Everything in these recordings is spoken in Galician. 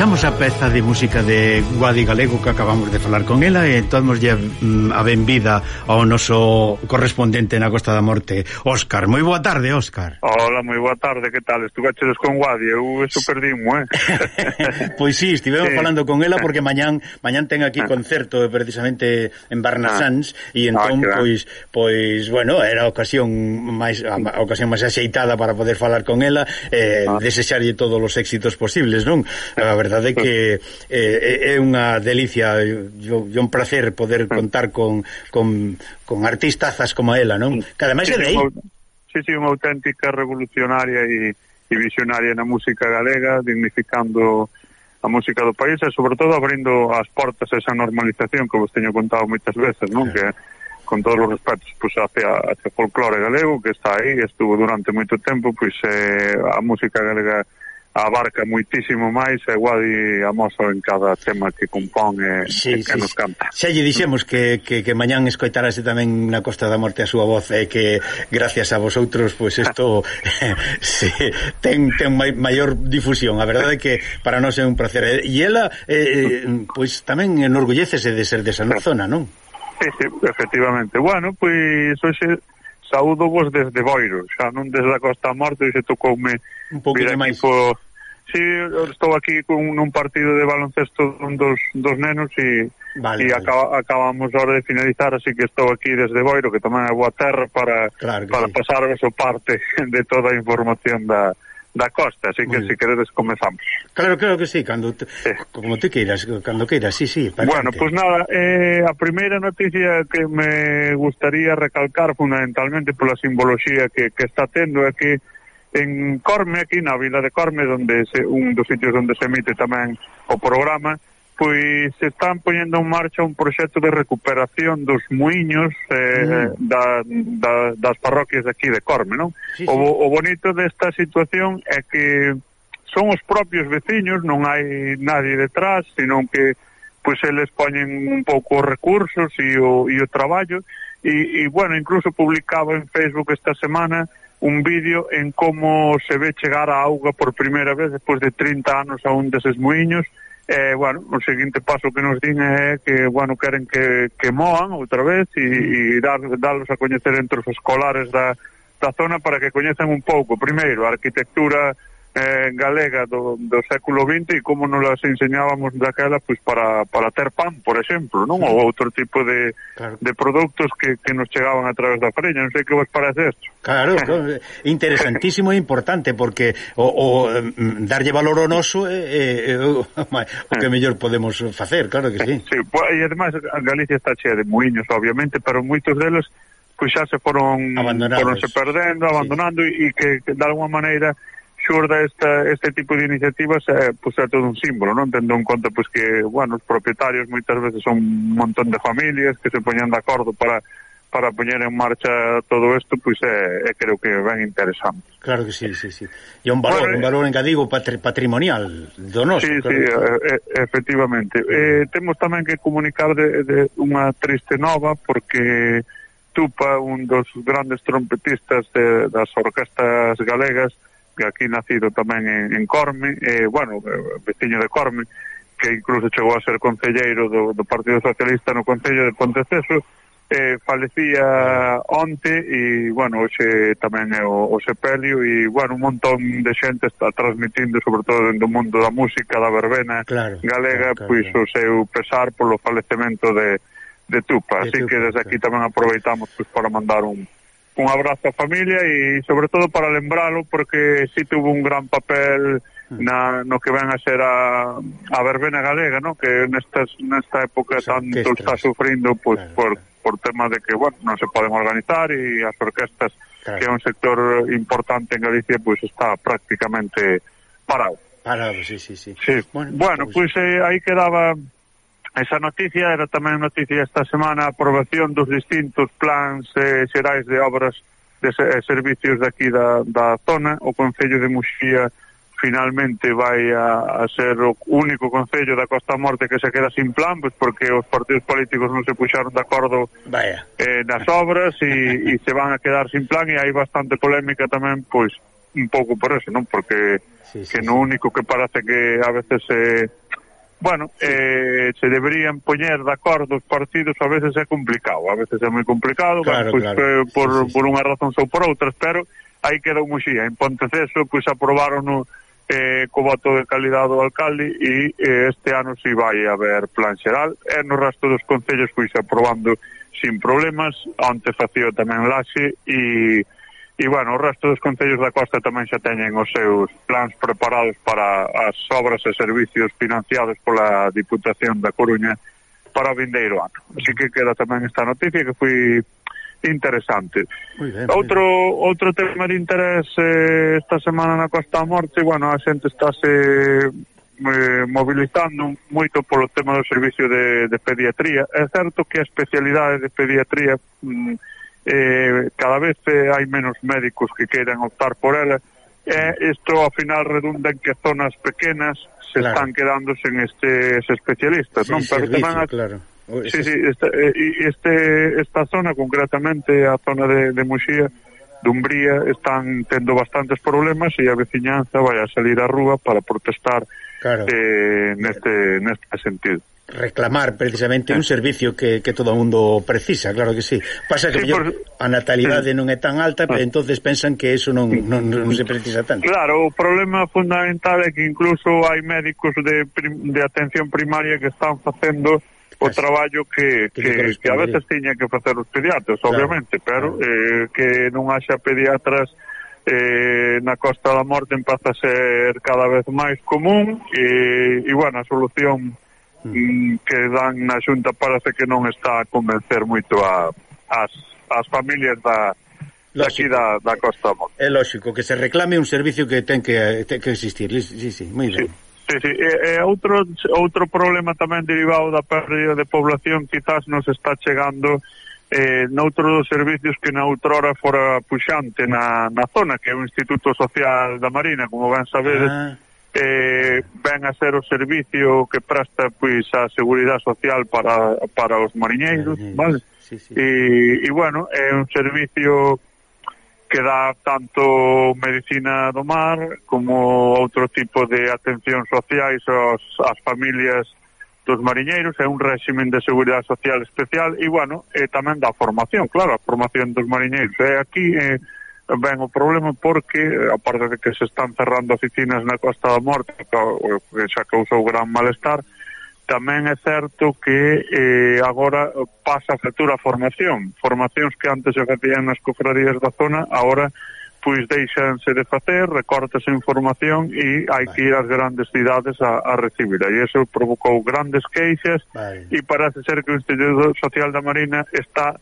deixamos a peza de música de Guadi Galego que acabamos de falar con ela e entón lle mm, a benvida ao noso correspondente na Costa da Morte, Óscar. Moi boa tarde, Óscar. Hola, moi boa tarde, que tal? Estugachedes con Guadi, eu eso perdimo, eh? pois sí, estivemos sí. falando con ela porque mañán mañán ten aquí ah. concerto precisamente en ah. Barnasans ah. e entón, ah, pois, pois, bueno, era a ocasión máis a, a ocasión máis axeitada para poder falar con ela eh, ah. desexarlle todos os éxitos posibles, non? A verdade verdade que eh, eh, é unha delicia e un placer poder mm. contar con, con, con artistazas como ela, non? Mm. Que ademais é de aí. Sí, sí, unha auténtica revolucionaria e, e visionaria na música galega, dignificando a música do país e, sobre todo, abrindo as portas a esa normalización que vos teño contado moitas veces, non? Claro. Que con todos os respetos pois, hacia, hacia folclore galego que está aí, estuvo durante moito tempo, pois eh, a música galega abarca muitísimo máis e Guadi amoso en cada tema que compón e, sí, e que sí, nos canta. Xa lle dixemos que, que, que mañán escoitarase tamén na Costa da Morte a súa voz e que gracias a vosotros pois pues isto sí, ten, ten maior difusión. A verdade é que para nós é un placer. E ela eh, pois pues, tamén enorgullecese de ser desa zona, non? Sí, sí, efectivamente. Bueno, pois pues, hoxe saúdo vos desde Boiro, xa non desde a Costa Morte, e se tocoume un pouquinho máis. Po... Sí, estou aquí cun, un partido de baloncesto un dos, dos nenos e, vale, e vale. Acaba, acabamos ahora de finalizar, así que estou aquí desde Boiro, que tamén é boa terra para, claro para sí. pasarvos o parte de toda a información da, da costa, así que se si queredes comezamos. Claro, claro que sí, cando te, sí. como te queiras, cando queiras, sí, sí. Patente. Bueno, pues nada, eh, a primeira noticia que me gustaría recalcar fundamentalmente pola simboloxía que, que está tendo é que en Corme, aquí na vila de Corme, onde se, un dos sitios onde se emite tamén o programa, pois se están poñendo en marcha un proxecto de recuperación dos muiños eh, mm. da, da, das parroquias de aquí de Corme, non? Sí, sí. O, o bonito desta situación é que son os propios veciños, non hai nadie detrás, senón que pois eles poñen un pouco os recursos e o, e o traballo e, e bueno, incluso publicaba en Facebook esta semana un vídeo en como se ve chegar a auga por primeira vez despois de 30 anos a un deses moinhos eh, bueno, o seguinte paso que nos din é que, bueno, queren que, que moan outra vez e, e dar, darlos a coñecer entre os escolares da, da zona para que coñezan un pouco, primeiro, a arquitectura eh, galega do, do século XX e como nos las enseñábamos daquela pues, para, para ter pan, por exemplo, non? Ou outro tipo de, claro. de produtos que, que nos chegaban a través da freña. Non sei que vos parece isto. Claro, claro interesantísimo e importante, porque o, o darlle valor ao noso é, é, é o, o que eh. mellor podemos facer, claro que sí. sí pues, e ademais, Galicia está chea de moinhos, obviamente, pero moitos deles pois xa se foron, foronse perdendo, abandonando sí. e que, que de alguma maneira xurda esta, este tipo de iniciativas eh, é, pois é todo un símbolo, non? Tendo en conta pois, que, bueno, os propietarios moitas veces son un montón de familias que se poñan de acordo para para poñer en marcha todo isto, pois é, eh, é eh, creo que ben interesante. Claro que sí, sí, sí. E un valor, bueno, un valor en patri patrimonial do noso. Sí, claro sí, e, efectivamente. Eh, temos tamén que comunicar de, de unha triste nova porque Tupa, un dos grandes trompetistas de, das orquestas galegas, que aquí nacido tamén en, en Corme, eh, bueno, veciño de Corme, que incluso chegou a ser concelleiro do, do Partido Socialista no Concello de Ponteceso, eh, falecía onte e, bueno, hoxe tamén é o, o sepelio e, bueno, un montón de xente está transmitindo, sobre todo dentro do mundo da música, da verbena claro, galega, claro, pois claro. o seu pesar polo falecemento de, de Tupa. De Así Tupa, que desde aquí tamén aproveitamos pois, para mandar un, un abrazo á familia e sobre todo para lembralo porque si sí tuvo un gran papel mm. na, no que ven a ser a, a verbena galega, no? que nestas, nesta época Os tanto está sufrindo pues, claro, por, claro. por tema de que bueno, non se poden organizar e as orquestas, claro. que é un sector importante en Galicia, pues está prácticamente parado. Parado, sí, sí, sí. sí. Bueno, bueno pois pues, pues, eh, aí quedaba Esa noticia era tamén noticia esta semana a aprobación dos distintos plans eh, xerais de obras de eh, servicios daqui da, da zona. O Concello de Muxía finalmente vai a, a ser o único Concello da Costa Morte que se queda sin plan, pois porque os partidos políticos non se puxaron de acordo Vaya. eh, nas obras e, e se van a quedar sin plan e hai bastante polémica tamén, pois, un pouco por eso, non? Porque sí, sí, que no único que parece que a veces se... Eh, Bueno, eh, se deberían poñer de acordo os partidos, a veces é complicado, a veces é moi complicado, claro, pois, claro. Eh, por, sí, sí. por unha razón ou por outras, pero aí queda un xía. En Ponteceso, pois aprobaron o, eh, co voto de calidad do alcalde e eh, este ano si vai haber plan xeral e no resto dos concellos pois aprobando sin problemas onte facío tamén Laxe e E, bueno, o resto dos concellos da costa tamén xa teñen os seus plans preparados para as obras e servicios financiados pola Diputación da Coruña para o vindeiro ano. Así que queda tamén esta noticia que foi interesante. Bien, outro outro tema de interés eh, esta semana na Costa da Morte, bueno, a xente estáse eh, mobilizando moito polo tema do servicio de, de pediatría. É certo que a especialidade de pediatría mm, eh, cada vez eh, hai menos médicos que queiran optar por ela e isto ao final redunda en que zonas pequenas se claro. están quedando sen estes especialistas, sí, non? Pero servicio, tamén claro. Sí, sí, esta, eh, este, esta zona, concretamente a zona de, de Muxía, Dumbría están tendo bastantes problemas e a veciñanza vai a salir á rúa para protestar claro. eh, neste, neste sentido reclamar precisamente un eh. servicio que, que todo o mundo precisa, claro que sí. Pasa que sí, mellor, por... a natalidade non é tan alta, pero ah. entonces pensan que eso non, non, non se precisa tanto. Claro, o problema fundamental é que incluso hai médicos de, de atención primaria que están facendo o Casi. traballo que, que, que, que a veces tiñan que facer os pediatras, claro, obviamente, pero claro. eh, que non haxa pediatras eh, na Costa da Morte empeza a ser cada vez máis común e, e bueno, a solución Mm. que dan na Xunta parece que non está a convencer moito a, as, as familias da, da aquí da, da Costa Monte. É lógico que se reclame un servicio que ten que, ten que existir. Sí, sí, moi ben. Sí. Sí, sí. E, e outro, outro problema tamén derivado da pérdida de población quizás nos está chegando eh, noutro dos servicios que na outrora fora puxante na, na zona, que é o Instituto Social da Marina, como ben sabedes, ah eh, ven a ser o servicio que presta pois a Seguridade Social para, para os mariñeiros, vale? Sí, sí. E, e bueno, é un servicio que dá tanto medicina do mar como outro tipo de atención sociais aos, ás familias dos mariñeiros, é un réximen de seguridade social especial e, bueno, e tamén dá formación, claro, a formación dos mariñeiros. É aquí... Eh, ben o problema porque, eh, aparte de que se están cerrando oficinas na Costa da Morte, que xa causou gran malestar, tamén é certo que eh, agora pasa a futura formación. Formacións que antes se facían nas cofradías da zona, agora pois deixanse de facer, recortes en formación e hai que ir ás grandes cidades a, a recibir. E iso provocou grandes queixas vale. e parece ser que o Instituto Social da Marina está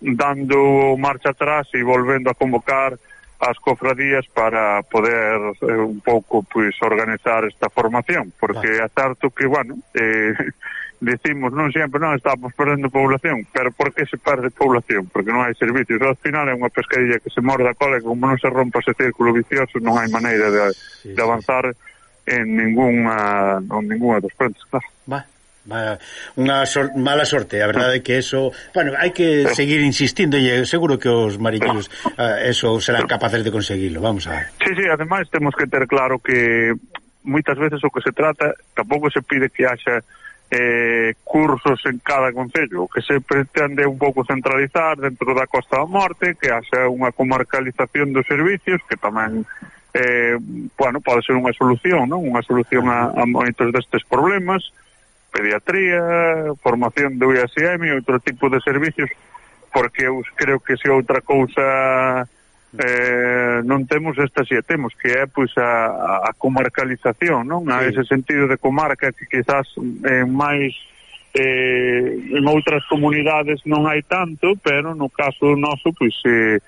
dando marcha atrás e volvendo a convocar as cofradías para poder eh, un pouco pois organizar esta formación, porque claro. é certo que, bueno, eh, decimos non sempre non estamos perdendo población, pero por que se perde población? Porque non hai servicios. Ao final é unha pescadilla que se morde a cola e como non se rompa ese círculo vicioso non hai maneira de, sí, de avanzar sí. en ninguna, en ninguna dos frentes, claro. Vale mala, unha sor, mala sorte, a verdade é que eso, bueno, hai que seguir insistindo e seguro que os mariñeiros uh, ah, eso serán capaces de conseguilo, vamos a ver. Sí, sí, ademais temos que ter claro que moitas veces o que se trata, tampouco se pide que haxa eh, cursos en cada concello, que se pretende un pouco centralizar dentro da Costa da Morte, que haxa unha comarcalización dos servicios, que tamén eh, bueno, pode ser unha solución, non? unha solución a, a moitos destes problemas, pediatría, formación de USM e outro tipo de servicios, porque eu creo que se outra cousa eh, non temos esta xe temos, que é pois a, a comarcalización, non? A ese sentido de comarca que quizás eh, máis eh, en outras comunidades non hai tanto, pero no caso noso pois eh,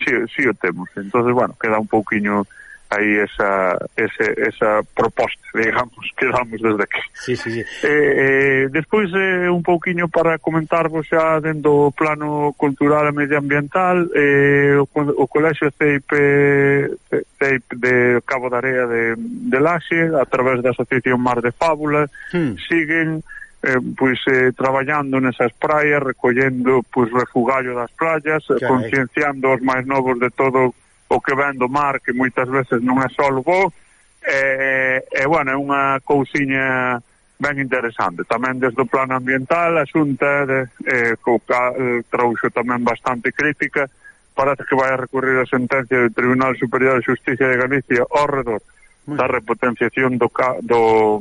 si, si o temos. Entonces, bueno, queda un pouquiño aí esa, ese, esa proposta, digamos, que damos desde aquí. Sí, sí, sí. Eh, eh, despois, eh, un pouquiño para comentarvos xa dentro do plano cultural e medioambiental, eh, o, o Colexio CIP, CIP de Cabo da Area de, de Laxe, a través da Asociación Mar de Fábula, hmm. siguen eh, pois eh, traballando nesas praias, recollendo pois refugallo das praias, concienciando os máis novos de todo o que ven do mar que moitas veces non é só o bo e, e bueno, é unha cousiña ben interesante. Tamén desde o plano ambiental, a Xunta de, eh, co cal trouxo tamén bastante crítica, parece que vai a recurrir a sentencia do Tribunal Superior de Justicia de Galicia ao redor da repotenciación do, ca, do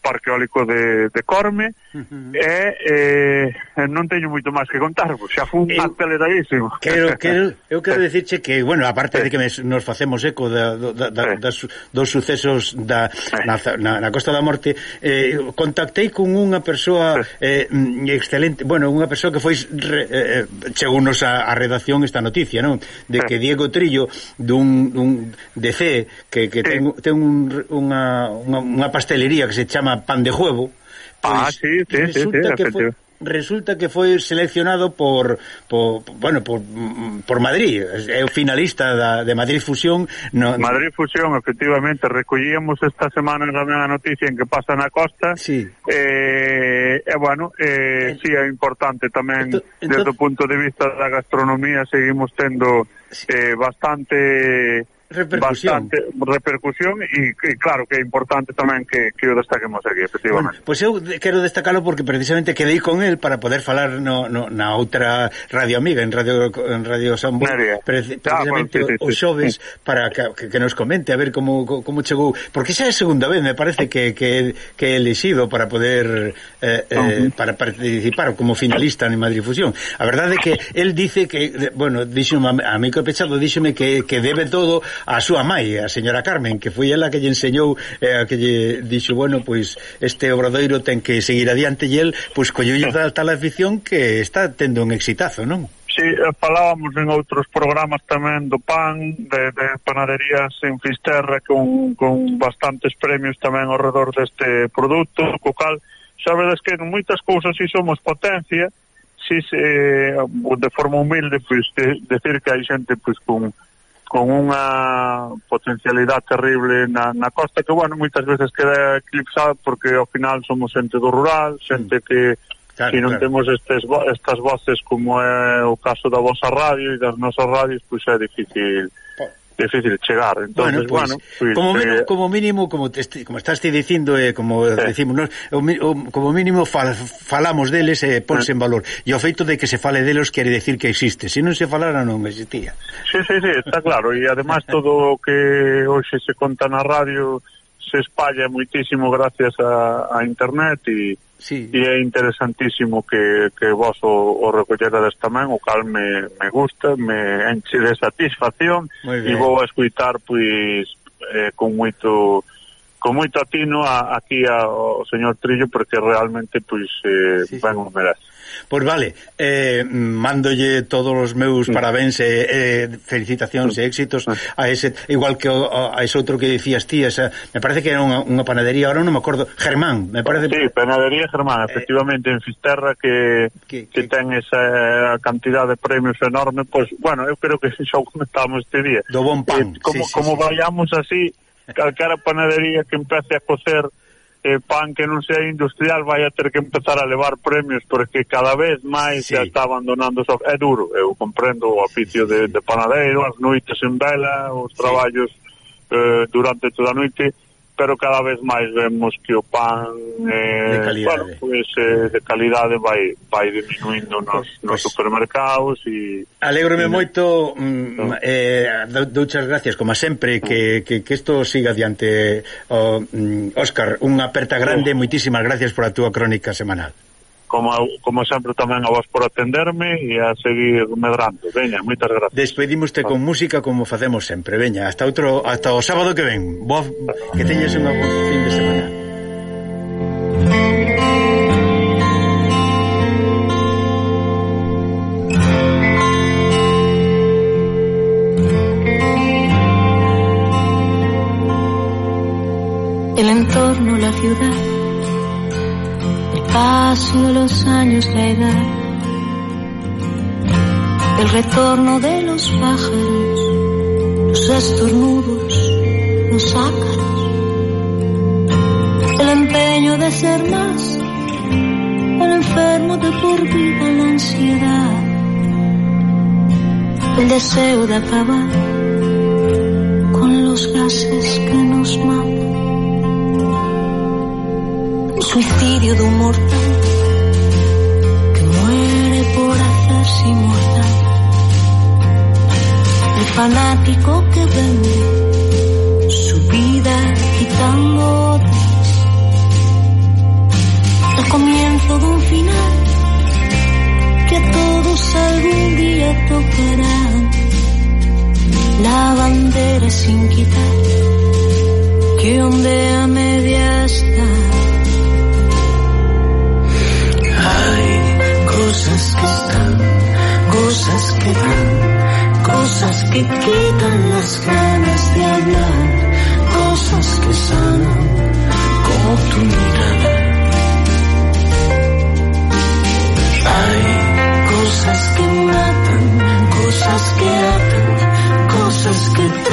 parque eólico de, de Corme. Uh -huh. e eh, non teño moito máis que contar, xa fun eu, aceleradísimo. quero, quero, Eu quero dicirche que, bueno, aparte de que mes, nos facemos eco da, da, da, das, dos sucesos da, na, na, na Costa da Morte eh, contactei con unha persoa eh, excelente, bueno, unha persoa que foi re, eh, chegounos a, a redacción esta noticia, non? De que Diego Trillo dun, dun DC que, que ten, ten ten un, unha, unha, unha pastelería que se chama Pan de Juego. Pois ah, sí, sí, resulta sí, sí, que foi, resulta que foi seleccionado por, por bueno, por, por Madrid, é o finalista da, de Madrid Fusión no... Madrid Fusión, efectivamente recollíamos esta semana tamén a noticia en que pasa na costa sí. eh, e bueno eh, si sí, é importante tamén Ento, entón... desde o punto de vista da gastronomía seguimos tendo sí. eh, bastante repercusión. bastante repercusión e, e claro que é importante tamén que, que o destaquemos aquí, efectivamente. Bueno, pois pues eu quero destacalo porque precisamente quedei con el para poder falar no, no, na outra radio amiga, en Radio, en radio Sambo, pre, precisamente ah, bueno, sí, sí, o, o xoves sí. para que, que nos comente a ver como, como chegou, porque xa é a segunda vez me parece que, que, que elixido para poder eh, eh, uh -huh. para participar como finalista en Madrid Fusión. A verdade é que el dice que, bueno, díxome a, a mí que pechado, díxome que, que debe todo a súa mãe, a señora Carmen, que foi ela que lle enseñou, eh, que lle dixo, bueno, pois este obradoiro ten que seguir adiante e el, pois colleulle tal, tal afición que está tendo un exitazo, non? Sí, eh, falábamos en outros programas tamén do pan, de, de panaderías en Fisterra con, con bastantes premios tamén ao redor deste produto, co cal, sabedes que en moitas cousas si somos potencia, si se, eh, de forma humilde, pois, de, decir que hai xente pois, con con unha potencialidade terrible na, na costa que, bueno, moitas veces queda eclipsada porque ao final somos xente do rural, xente mm. que claro, se non claro. temos estes, estas voces como é o caso da vosa radio e das nosas radios, pois é difícil difícil chegar. Entonces, bueno, pues, bueno, pues, como, eh, mínimo, eh, como mínimo, como, te, como estás te dicindo, eh, como eh. decimos, ¿no? o, o, como mínimo fal, falamos deles e eh, ponse eh. en valor. E o feito de que se fale deles quere decir que existe. Se si non se falara, non existía. Sí, sí, sí, está claro. E además todo o que hoxe se conta na radio se espalla moitísimo gracias a, a internet e sí. e é interesantísimo que, que vos o, o recollerades tamén, o cal me, me gusta, me enche de satisfacción e vou a escuitar pois eh, con moito con moito atino a, aquí ao señor Trillo porque realmente pois eh, sí, van un. Pois vale, eh, mándolle todos os meus mm. parabéns e eh, felicitacións e éxitos a ese igual que a, a ese outro que dicías ti, esa, me parece que era unha, unha panadería, ahora non me acordo, Germán, me parece. Sí, panadería Germán, eh, efectivamente eh, en Fisterra que que, que, que ten esa eh, cantidad de premios enorme, pois pues, bueno, eu creo que xa o comentábamos este día. Do bon pan. Eh, como sí, sí, como sí. vayamos así calquera panadería que empece a cocer eh, pan que non sea industrial vai a ter que empezar a levar premios porque cada vez máis sí. se está abandonando so... é duro, eu comprendo o oficio de, de panadeiro, as noites en vela os traballos eh, durante toda a noite pero cada vez máis vemos que o pan eh, de calidade, bueno, pues, eh, de calidade vai vai diminuindo nos, pues, nos supermercados e Alégrome moito no. Mm, eh, douchas gracias como sempre que, mm. que, que isto siga adiante oh, mm, Óscar, unha aperta grande, oh. moitísimas gracias por a túa crónica semanal como, como sempre tamén a vos por atenderme e a seguir medrando. Veña, moitas gracias. Despedimoste con música como facemos sempre. Veña, hasta outro hasta o sábado que ven. Boa, que teñes unha boa fin de semana. El entorno, la ciudad paso de los años, la edad, el retorno de los pájaros, los estornudos, los ácaros, el empeño de ser más, el enfermo de por vida, la ansiedad, el deseo de acabar los gases que nos matan. Suicidio de un mortal que muere por hacerse inmortal. El fanático que vende su vida quitando. El comienzo de un final que a todos algún día tocará la bandera sin quitar que ondea media está. Cosas que están, cosas que dan, cosas que quitan las ganas de hablar, cosas que sanan como tu mirada. Hay cosas que matan, cosas que atan cosas que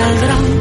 saldrán